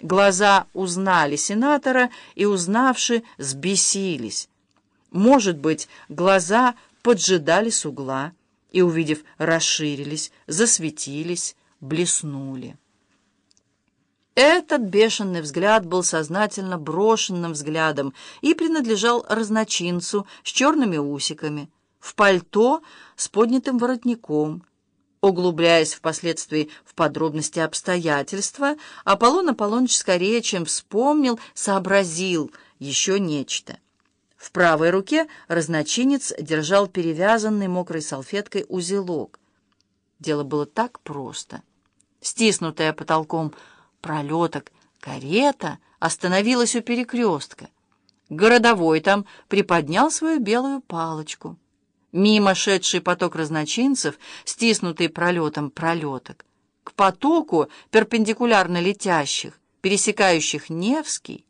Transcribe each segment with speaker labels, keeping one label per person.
Speaker 1: Глаза узнали сенатора и, узнавши, сбесились. Может быть, глаза поджидали с угла и, увидев, расширились, засветились, блеснули. Этот бешеный взгляд был сознательно брошенным взглядом и принадлежал разночинцу с черными усиками, в пальто с поднятым воротником. Углубляясь впоследствии в подробности обстоятельства, Аполлон Аполлоныч скорее, чем вспомнил, сообразил еще нечто. В правой руке разночинец держал перевязанный мокрой салфеткой узелок. Дело было так просто. Стиснутая потолком пролеток карета остановилась у перекрестка. Городовой там приподнял свою белую палочку. Мимо шедший поток разночинцев, стиснутый пролетом пролеток. К потоку перпендикулярно летящих, пересекающих Невский,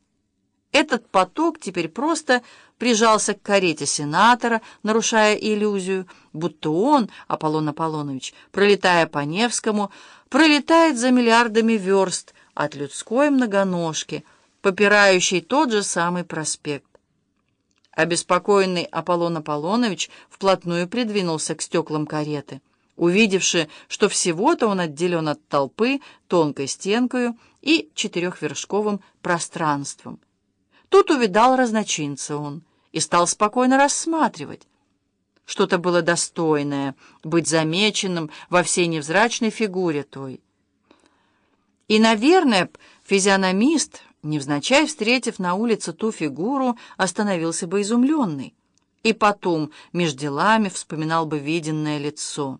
Speaker 1: этот поток теперь просто прижался к карете сенатора, нарушая иллюзию, будто он, Аполлон Аполлонович, пролетая по Невскому, пролетает за миллиардами верст от людской многоножки, попирающей тот же самый проспект. Обеспокоенный Аполлон Аполлонович вплотную придвинулся к стеклам кареты, увидевши, что всего-то он отделен от толпы тонкой стенкою и четырехвершковым пространством. Тут увидал разночинца он и стал спокойно рассматривать. Что-то было достойное, быть замеченным во всей невзрачной фигуре той. И, наверное, физиономист, невзначай встретив на улице ту фигуру, остановился бы изумленный. И потом, меж делами, вспоминал бы виденное лицо.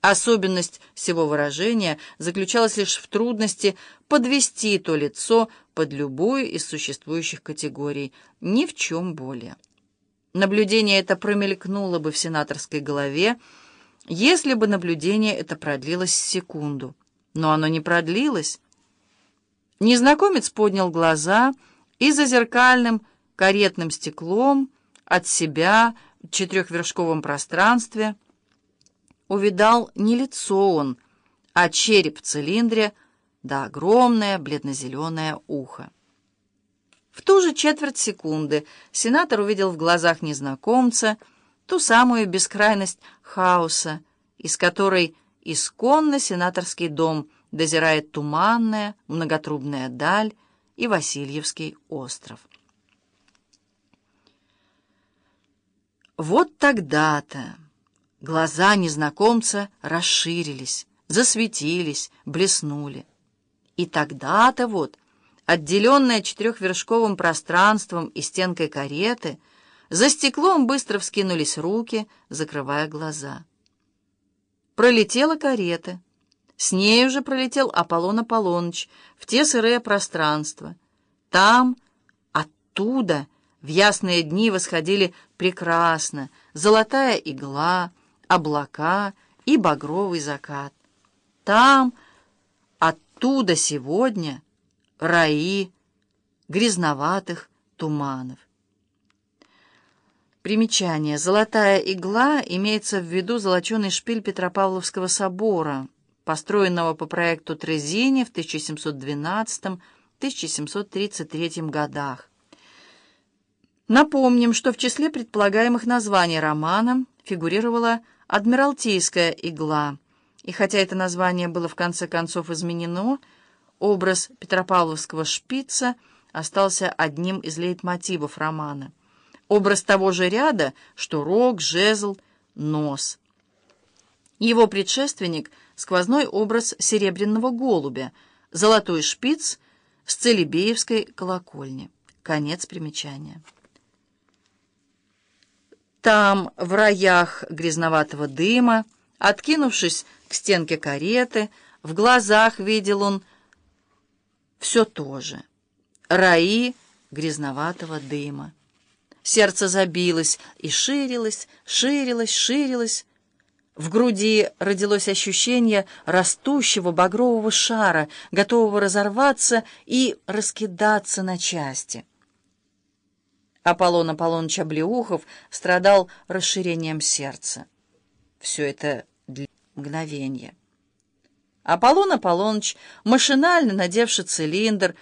Speaker 1: Особенность всего выражения заключалась лишь в трудности подвести то лицо под любую из существующих категорий, ни в чем более. Наблюдение это промелькнуло бы в сенаторской голове, если бы наблюдение это продлилось секунду. Но оно не продлилось. Незнакомец поднял глаза и за зеркальным каретным стеклом от себя в четырехвершковом пространстве — увидал не лицо он, а череп в цилиндре, да огромное бледно-зеленое ухо. В ту же четверть секунды сенатор увидел в глазах незнакомца ту самую бескрайность хаоса, из которой исконно сенаторский дом дозирает туманная, многотрубная даль и Васильевский остров. Вот тогда-то... Глаза незнакомца расширились, засветились, блеснули. И тогда-то вот, отделенная четырехвершковым пространством и стенкой кареты, за стеклом быстро вскинулись руки, закрывая глаза. Пролетела карета. С ней уже пролетел Аполлон Аполлоныч в те сырые пространства. Там, оттуда, в ясные дни восходили прекрасно золотая игла, облака и багровый закат. Там, оттуда сегодня раи грязноватых туманов. Примечание. Золотая игла имеется в виду золоченый шпиль Петропавловского собора, построенного по проекту Трезини в 1712-1733 годах. Напомним, что в числе предполагаемых названий романа фигурировала «Адмиралтейская игла», и хотя это название было в конце концов изменено, образ Петропавловского шпица остался одним из лейтмотивов романа. Образ того же ряда, что рог, жезл, нос. Его предшественник — сквозной образ серебряного голубя, золотой шпиц с Целебеевской колокольни. Конец примечания. Там, в раях грязноватого дыма, откинувшись к стенке кареты, в глазах видел он все то же. Раи грязноватого дыма. Сердце забилось и ширилось, ширилось, ширилось. В груди родилось ощущение растущего багрового шара, готового разорваться и раскидаться на части. Аполлон Аполлоныч Облеухов страдал расширением сердца. Все это для мгновения. Аполлон Аполлоныч, машинально надевший цилиндр,